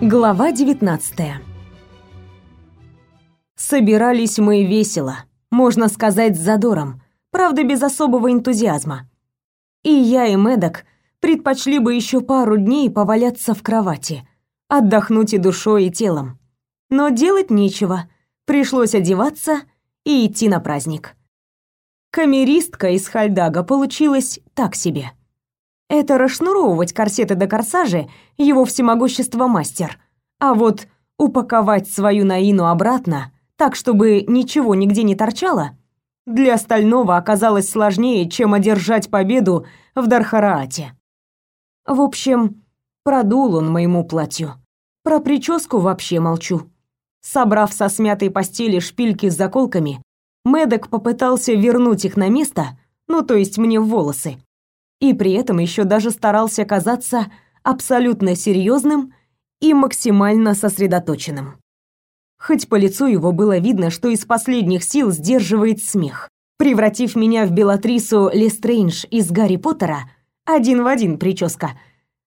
Глава 19. Собирались мы весело, можно сказать, с задором, правда, без особого энтузиазма. И я, и Медок предпочли бы еще пару дней поваляться в кровати, отдохнуть и душой, и телом. Но делать нечего, пришлось одеваться и идти на праздник. Камеристка из Хальдага получилась так себе — это расшнуровывать корсеты до корсажа его всемогущество мастер. А вот упаковать свою Наину обратно, так чтобы ничего нигде не торчало, для остального оказалось сложнее, чем одержать победу в Дархараате. В общем, продул он моему платью. Про прическу вообще молчу. Собрав со смятой постели шпильки с заколками, Медок попытался вернуть их на место, ну то есть мне в волосы и при этом еще даже старался казаться абсолютно серьезным и максимально сосредоточенным. Хоть по лицу его было видно, что из последних сил сдерживает смех, превратив меня в Белатрису Лестрейндж из Гарри Поттера, один в один прическа.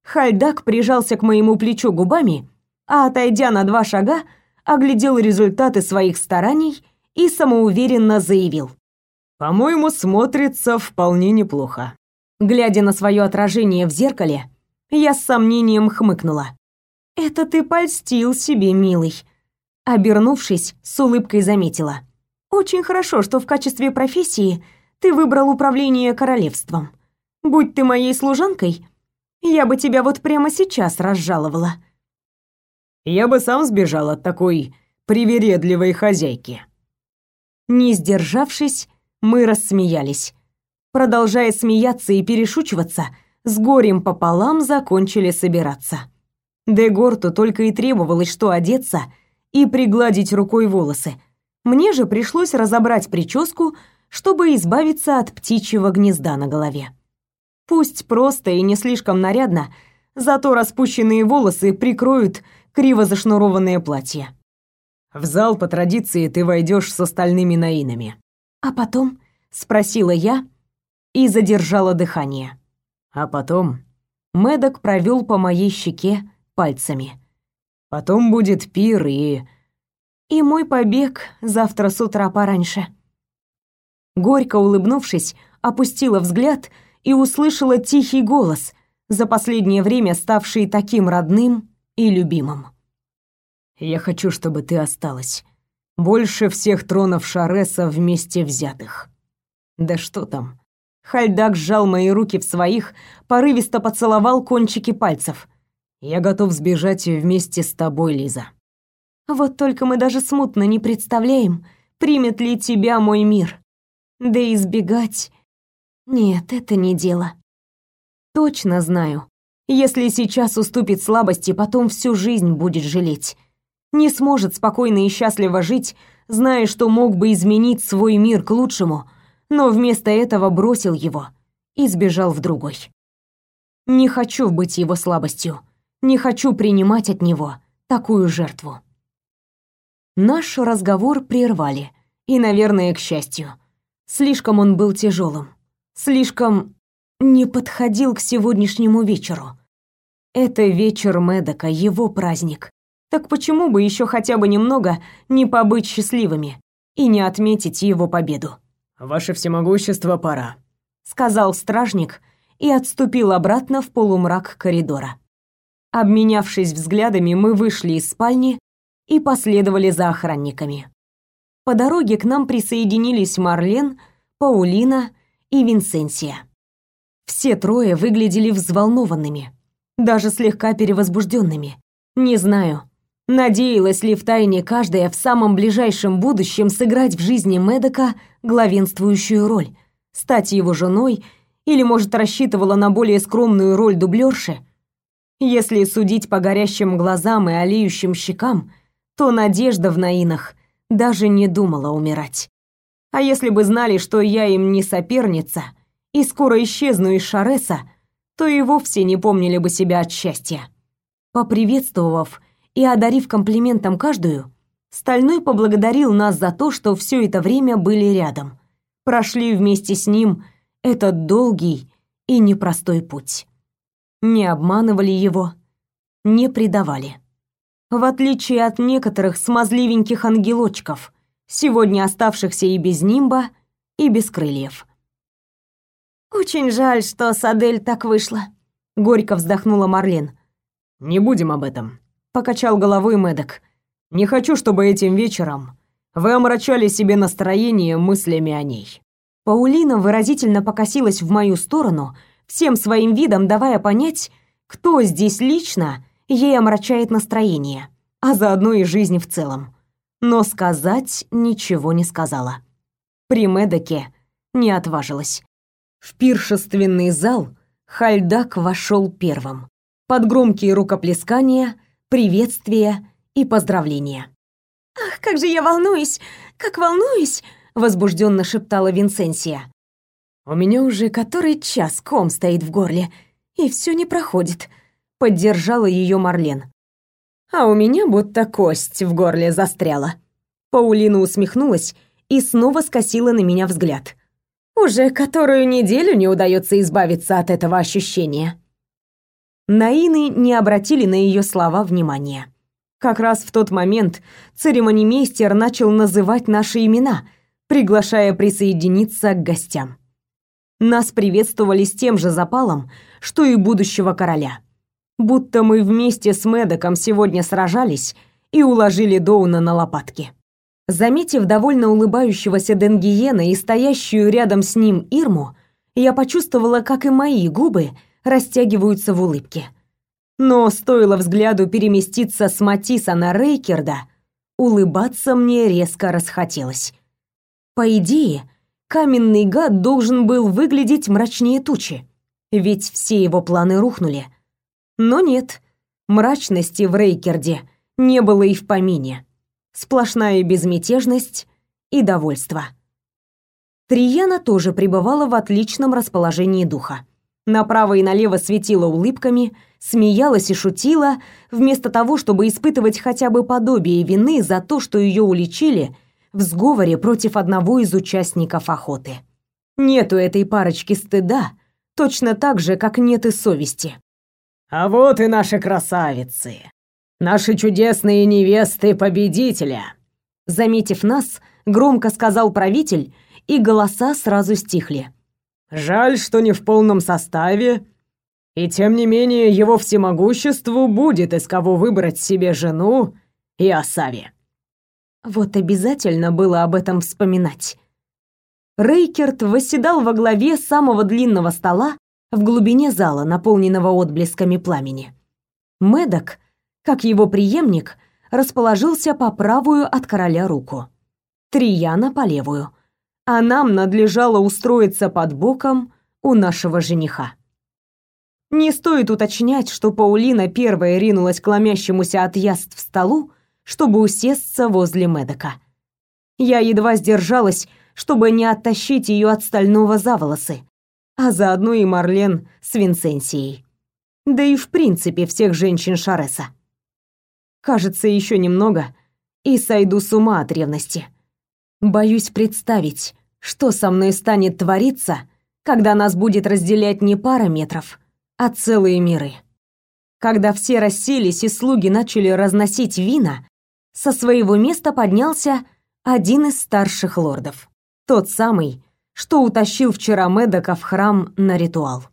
Хальдак прижался к моему плечу губами, а отойдя на два шага, оглядел результаты своих стараний и самоуверенно заявил: "По-моему, смотрится вполне неплохо. Глядя на свое отражение в зеркале, я с сомнением хмыкнула. «Это ты польстил себе, милый». Обернувшись, с улыбкой заметила. «Очень хорошо, что в качестве профессии ты выбрал управление королевством. Будь ты моей служанкой, я бы тебя вот прямо сейчас разжаловала». «Я бы сам сбежал от такой привередливой хозяйки». Не сдержавшись, мы рассмеялись продолжая смеяться и перешучиваться, с горем пополам закончили собираться. Дегорту только и требовалось, что одеться и пригладить рукой волосы. Мне же пришлось разобрать прическу, чтобы избавиться от птичьего гнезда на голове. Пусть просто и не слишком нарядно, зато распущенные волосы прикроют криво зашнурованное платье. В зал по традиции ты войдешь с остальными наинами. А потом, спросила я, и задержала дыхание. А потом Медок провел по моей щеке пальцами. Потом будет пир и и мой побег завтра с утра пораньше. Горько улыбнувшись, опустила взгляд и услышала тихий голос, за последнее время ставший таким родным и любимым. Я хочу, чтобы ты осталась. Больше всех тронов Шареса вместе взятых. Да что там? Хальдак сжал мои руки в своих, порывисто поцеловал кончики пальцев. «Я готов сбежать вместе с тобой, Лиза». «Вот только мы даже смутно не представляем, примет ли тебя мой мир. Да избегать... Нет, это не дело. Точно знаю, если сейчас уступит слабости, потом всю жизнь будет жалеть. Не сможет спокойно и счастливо жить, зная, что мог бы изменить свой мир к лучшему — но вместо этого бросил его и сбежал в другой. Не хочу быть его слабостью, не хочу принимать от него такую жертву. Наш разговор прервали, и, наверное, к счастью. Слишком он был тяжелым, слишком не подходил к сегодняшнему вечеру. Это вечер Медока, его праздник. Так почему бы еще хотя бы немного не побыть счастливыми и не отметить его победу? «Ваше всемогущество, пора», — сказал стражник и отступил обратно в полумрак коридора. Обменявшись взглядами, мы вышли из спальни и последовали за охранниками. По дороге к нам присоединились Марлен, Паулина и Винсенсия. Все трое выглядели взволнованными, даже слегка перевозбужденными. Не знаю, Надеялась ли втайне каждая в самом ближайшем будущем сыграть в жизни Медока главенствующую роль, стать его женой или, может, рассчитывала на более скромную роль дублерши? Если судить по горящим глазам и олеющим щекам, то Надежда в Наинах даже не думала умирать. А если бы знали, что я им не соперница и скоро исчезну из Шареса, то и вовсе не помнили бы себя от счастья. Поприветствовав и одарив комплиментом каждую, Стальной поблагодарил нас за то, что все это время были рядом. Прошли вместе с ним этот долгий и непростой путь. Не обманывали его, не предавали. В отличие от некоторых смазливеньких ангелочков, сегодня оставшихся и без нимба, и без крыльев. «Очень жаль, что с Адель так вышло», — горько вздохнула Марлен. «Не будем об этом», — покачал головой Мэддок. «Не хочу, чтобы этим вечером вы омрачали себе настроение мыслями о ней». Паулина выразительно покосилась в мою сторону, всем своим видом давая понять, кто здесь лично ей омрачает настроение, а заодно и жизнь в целом. Но сказать ничего не сказала. При Медоке не отважилась. В пиршественный зал Хальдак вошел первым. Под громкие рукоплескания, приветствия и поздравления. «Ах, как же я волнуюсь! Как волнуюсь!» — возбужденно шептала Винсенсия. «У меня уже который час ком стоит в горле, и все не проходит», — поддержала ее Марлен. «А у меня будто кость в горле застряла». Паулина усмехнулась и снова скосила на меня взгляд. Уже которую неделю не удается избавиться от этого ощущения. Наины не обратили на ее слова внимания. Как раз в тот момент церемонимейстер начал называть наши имена, приглашая присоединиться к гостям. Нас приветствовали с тем же запалом, что и будущего короля. Будто мы вместе с Медоком сегодня сражались и уложили Доуна на лопатки. Заметив довольно улыбающегося Денгиена и стоящую рядом с ним Ирму, я почувствовала, как и мои губы растягиваются в улыбке. Но стоило взгляду переместиться с Матиса на Рейкерда, улыбаться мне резко расхотелось. По идее, каменный гад должен был выглядеть мрачнее тучи, ведь все его планы рухнули. Но нет, мрачности в Рейкерде не было и в помине сплошная безмятежность и довольство. Трияна тоже пребывала в отличном расположении духа. Направо и налево светила улыбками, смеялась и шутила, вместо того, чтобы испытывать хотя бы подобие вины за то, что ее уличили в сговоре против одного из участников охоты. Нету этой парочки стыда, точно так же, как нет и совести. «А вот и наши красавицы!» Наши чудесные невесты победителя!» Заметив нас, громко сказал правитель, и голоса сразу стихли. «Жаль, что не в полном составе, и тем не менее его всемогуществу будет из кого выбрать себе жену и Асави». Вот обязательно было об этом вспоминать. Рейкерт восседал во главе самого длинного стола в глубине зала, наполненного отблесками пламени. Медок как его преемник, расположился по правую от короля руку. Трияна по левую. А нам надлежало устроиться под боком у нашего жениха. Не стоит уточнять, что Паулина первая ринулась к ломящемуся от яств столу, чтобы усесться возле Медока. Я едва сдержалась, чтобы не оттащить ее от стального за волосы, а заодно и Марлен с Винсенсией. Да и в принципе всех женщин Шареса. Кажется, еще немного и сойду с ума от ревности. Боюсь представить, что со мной станет твориться, когда нас будет разделять не пара метров, а целые миры. Когда все расселись и слуги начали разносить вина, со своего места поднялся один из старших лордов. Тот самый, что утащил вчера Медока в храм на ритуал.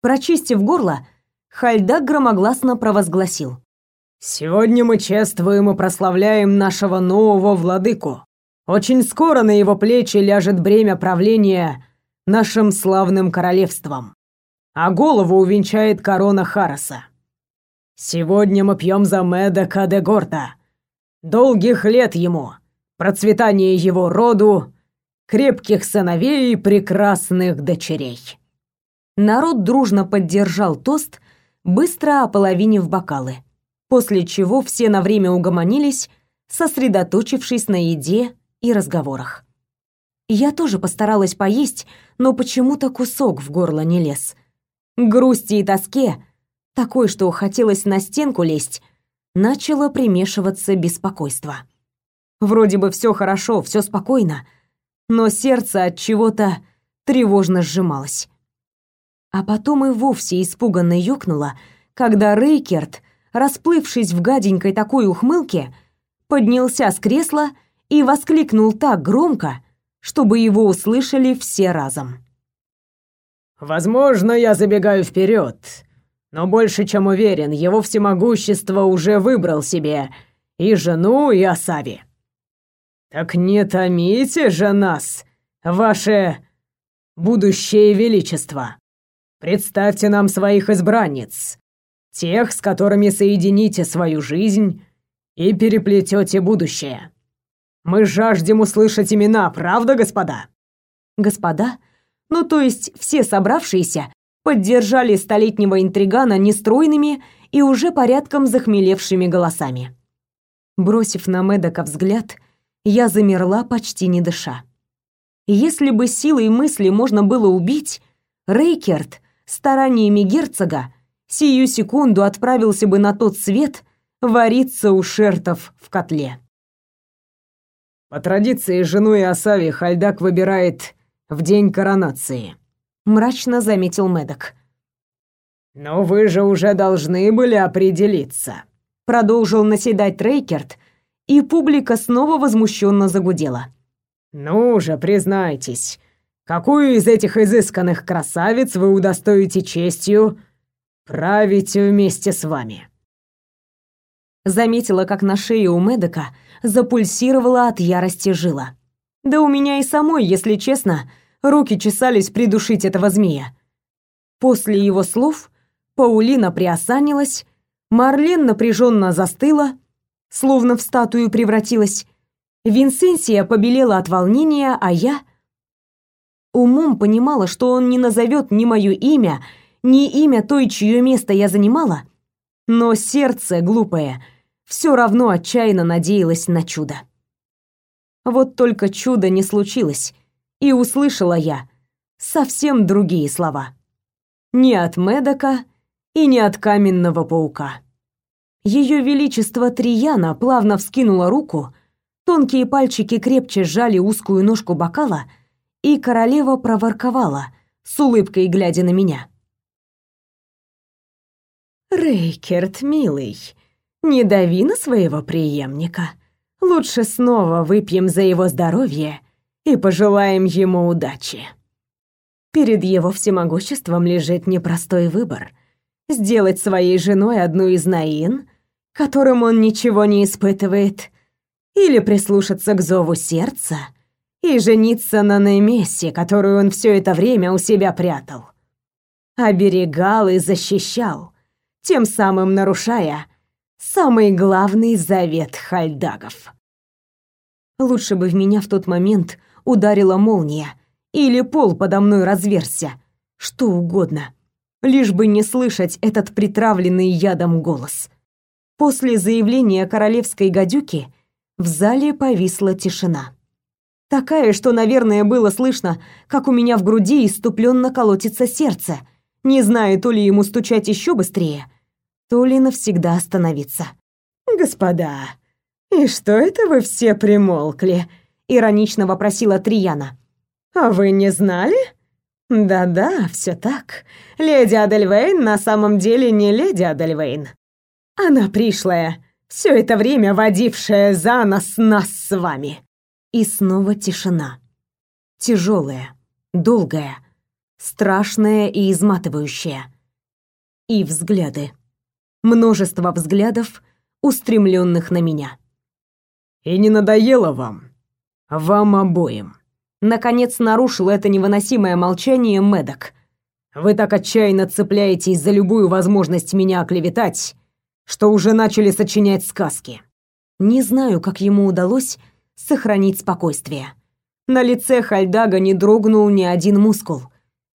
Прочистив горло, Хальдак громогласно провозгласил. Сегодня мы чествуем и прославляем нашего нового владыку. Очень скоро на его плечи ляжет бремя правления нашим славным королевством, а голову увенчает корона Хараса. Сегодня мы пьем за Меда Кадегорта. Долгих лет ему, процветания его роду, крепких сыновей и прекрасных дочерей. Народ дружно поддержал тост, быстро ополовинив бокалы после чего все на время угомонились, сосредоточившись на еде и разговорах. Я тоже постаралась поесть, но почему-то кусок в горло не лез. Грусти и тоске, такой, что хотелось на стенку лезть, начало примешиваться беспокойство. Вроде бы все хорошо, все спокойно, но сердце от чего-то тревожно сжималось. А потом и вовсе испуганно ёкнуло, когда Рейкерт расплывшись в гаденькой такой ухмылке, поднялся с кресла и воскликнул так громко, чтобы его услышали все разом. «Возможно, я забегаю вперед, но больше чем уверен, его всемогущество уже выбрал себе и жену, и Асави. Так не томите же нас, ваше будущее величество. Представьте нам своих избранниц, тех, с которыми соедините свою жизнь и переплетете будущее. Мы жаждем услышать имена, правда, господа? Господа, ну то есть все собравшиеся, поддержали столетнего интригана нестройными и уже порядком захмелевшими голосами. Бросив на Медока взгляд, я замерла, почти не дыша. Если бы силой мысли можно было убить, Рейкерт стараниями герцога сию секунду отправился бы на тот свет вариться у шертов в котле. По традиции жену и Асави Хальдак выбирает в день коронации, мрачно заметил Медок. Но вы же уже должны были определиться, продолжил наседать Рейкерт, и публика снова возмущенно загудела. Ну же, признайтесь, какую из этих изысканных красавиц вы удостоите честью править вместе с вами? Заметила, как на шее у Медока запульсировала от ярости жила. Да у меня и самой, если честно, руки чесались придушить этого змея. После его слов Паулина приосанилась, Марлен напряженно застыла, словно в статую превратилась. Винсенсия побелела от волнения, а я умом понимала, что он не назовет ни мое имя, ни имя той, чье место я занимала, но сердце глупое все равно отчаянно надеялось на чудо. Вот только чудо не случилось, и услышала я совсем другие слова. Не от Медока и не от каменного паука. Ее величество Трияна плавно вскинула руку, тонкие пальчики крепче сжали узкую ножку бокала, и королева проворковала, с улыбкой глядя на меня. «Рейкерт, милый, не дави на своего преемника. Лучше снова выпьем за его здоровье и пожелаем ему удачи. Перед его всемогуществом лежит непростой выбор — сделать своей женой одну из Наин, которым он ничего не испытывает, или прислушаться к зову сердца и жениться на Немесе, которую он все это время у себя прятал. Оберегал и защищал, тем самым нарушая самый главный завет хальдагов. Лучше бы в меня в тот момент ударила молния или пол подо мной разверзся, что угодно, лишь бы не слышать этот притравленный ядом голос. После заявления королевской гадюки в зале повисла тишина. Такая, что, наверное, было слышно, как у меня в груди иступленно колотится сердце, не зная то ли ему стучать еще быстрее, то ли навсегда остановиться. «Господа, и что это вы все примолкли?» — иронично вопросила Трияна. «А вы не знали?» «Да-да, все так. Леди Адельвейн на самом деле не леди Адельвейн. Она пришлая, все это время водившая за нас нас с вами». И снова тишина. Тяжелая, долгая, страшная и изматывающая. И взгляды множество взглядов, устремленных на меня. «И не надоело вам? Вам обоим?» Наконец нарушил это невыносимое молчание Медок. «Вы так отчаянно цепляетесь за любую возможность меня оклеветать, что уже начали сочинять сказки». Не знаю, как ему удалось сохранить спокойствие. На лице Хальдага не дрогнул ни один мускул,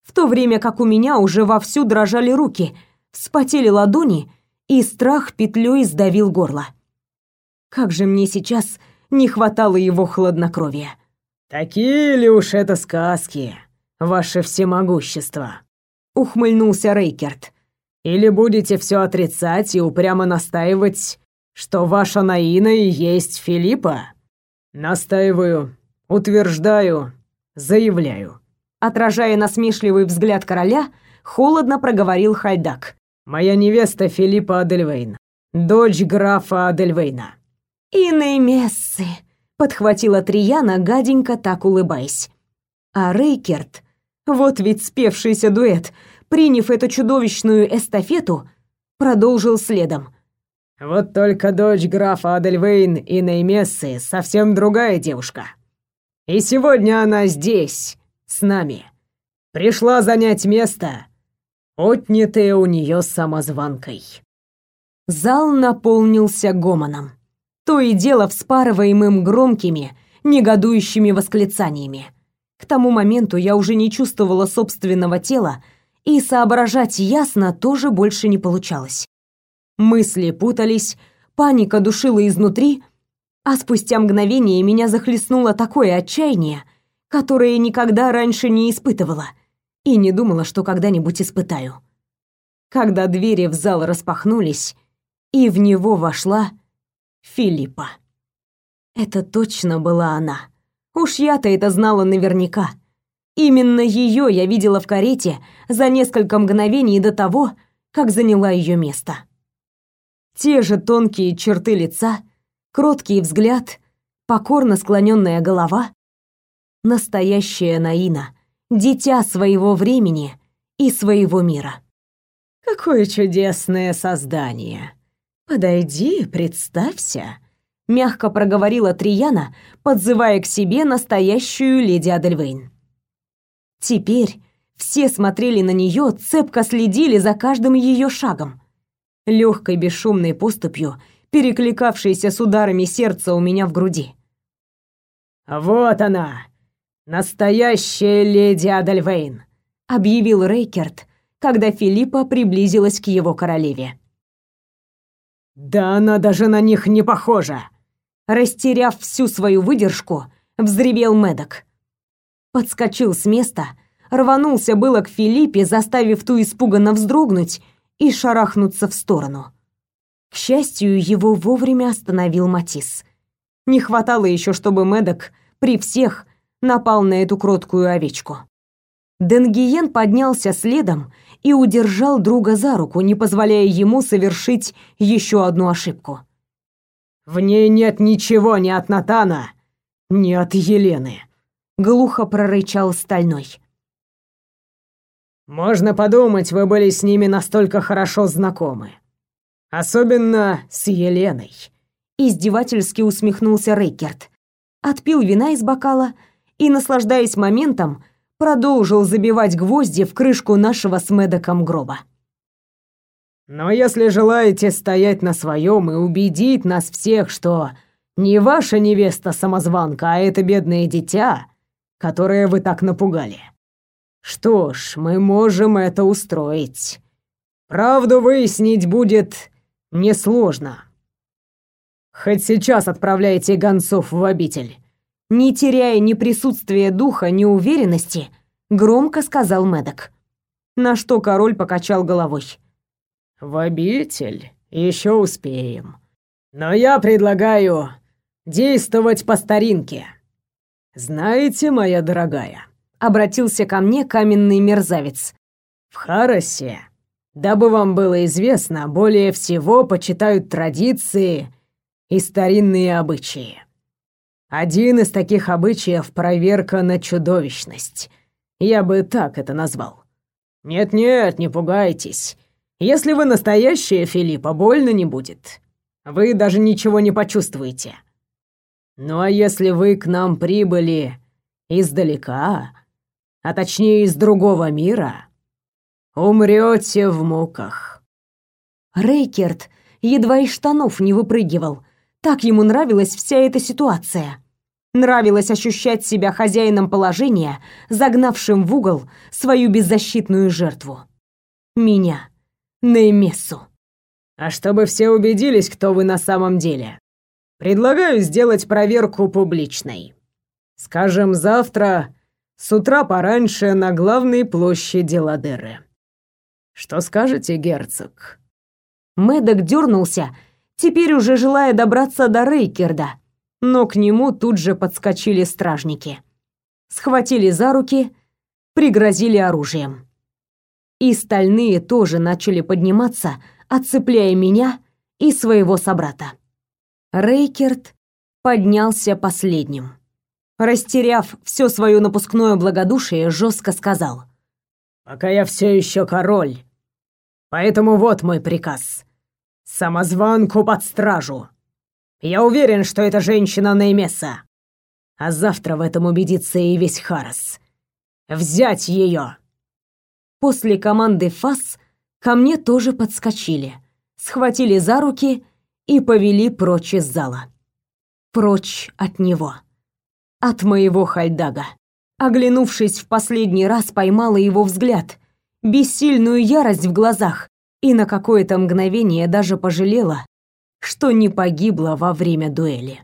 в то время как у меня уже вовсю дрожали руки, вспотели ладони и страх петлей сдавил горло. Как же мне сейчас не хватало его хладнокровия. «Такие ли уж это сказки, ваше всемогущество?» — ухмыльнулся Рейкерт. «Или будете все отрицать и упрямо настаивать, что ваша Наина и есть Филиппа?» «Настаиваю, утверждаю, заявляю». Отражая насмешливый взгляд короля, холодно проговорил Хайдак. Моя невеста Филиппа Адельвейн. дочь графа Адельвейна. «Иной мессы», — подхватила Трияна, гаденько так улыбаясь. А Рейкерт, вот ведь спевшийся дуэт, приняв эту чудовищную эстафету, продолжил следом. «Вот только дочь графа Адельвейн Иной Мессы совсем другая девушка. И сегодня она здесь, с нами. Пришла занять место, отнятое у нее самозванкой». Зал наполнился гомоном. То и дело вспарываемым громкими, негодующими восклицаниями. К тому моменту я уже не чувствовала собственного тела, и соображать ясно тоже больше не получалось. Мысли путались, паника душила изнутри, а спустя мгновение меня захлестнуло такое отчаяние, которое никогда раньше не испытывала и не думала, что когда-нибудь испытаю. Когда двери в зал распахнулись, и в него вошла Филиппа. Это точно была она. Уж я-то это знала наверняка. Именно ее я видела в карете за несколько мгновений до того, как заняла ее место. Те же тонкие черты лица, кроткий взгляд, покорно склоненная голова. Настоящая Наина, дитя своего времени и своего мира. «Какое чудесное создание!» «Подойди, представься», — мягко проговорила Трияна, подзывая к себе настоящую леди Адельвейн. Теперь все смотрели на нее, цепко следили за каждым ее шагом. Легкой бесшумной поступью, перекликавшейся с ударами сердца у меня в груди. «Вот она, настоящая леди Адельвейн», — объявил Рейкерт, когда Филиппа приблизилась к его королеве. Да она даже на них не похожа. Растеряв всю свою выдержку, взревел Медок. Подскочил с места, рванулся было к Филиппе, заставив ту испуганно вздрогнуть и шарахнуться в сторону. К счастью, его вовремя остановил Матис. Не хватало еще, чтобы Медок при всех напал на эту кроткую овечку. Денгиен поднялся следом и удержал друга за руку, не позволяя ему совершить еще одну ошибку. «В ней нет ничего ни от Натана, ни от Елены», — глухо прорычал Стальной. «Можно подумать, вы были с ними настолько хорошо знакомы. Особенно с Еленой», — издевательски усмехнулся Рейкерт. Отпил вина из бокала и, наслаждаясь моментом, продолжил забивать гвозди в крышку нашего с Медоком гроба. Но если желаете стоять на своем и убедить нас всех, что не ваша невеста самозванка, а это бедное дитя, которое вы так напугали. Что ж, мы можем это устроить. Правду выяснить будет несложно. Хоть сейчас отправляйте гонцов в обитель не теряя ни присутствия духа, ни уверенности, громко сказал Медок. На что король покачал головой. В обитель еще успеем. Но я предлагаю действовать по старинке. Знаете, моя дорогая, обратился ко мне каменный мерзавец. В Харосе, дабы вам было известно, более всего почитают традиции и старинные обычаи. Один из таких обычаев — проверка на чудовищность. Я бы так это назвал. Нет-нет, не пугайтесь. Если вы настоящая Филиппа, больно не будет. Вы даже ничего не почувствуете. Ну а если вы к нам прибыли издалека, а точнее из другого мира, умрете в муках. Рейкерт едва из штанов не выпрыгивал. Так ему нравилась вся эта ситуация. Нравилось ощущать себя хозяином положения, загнавшим в угол свою беззащитную жертву. Меня, Неймессу. А чтобы все убедились, кто вы на самом деле, предлагаю сделать проверку публичной. Скажем, завтра с утра пораньше на главной площади Ладеры. Что скажете, герцог? Мэддок дернулся, теперь уже желая добраться до Рейкерда, но к нему тут же подскочили стражники. Схватили за руки, пригрозили оружием. И стальные тоже начали подниматься, отцепляя меня и своего собрата. Рейкерт поднялся последним. Растеряв все свое напускное благодушие, жестко сказал. «Пока я все еще король. Поэтому вот мой приказ. Самозванку под стражу. Я уверен, что это женщина Неймеса. А завтра в этом убедится и весь Харас. Взять ее!» После команды ФАС ко мне тоже подскочили, схватили за руки и повели прочь из зала. Прочь от него. От моего Хальдага. Оглянувшись в последний раз, поймала его взгляд, бессильную ярость в глазах и на какое-то мгновение даже пожалела, что не погибла во время дуэли.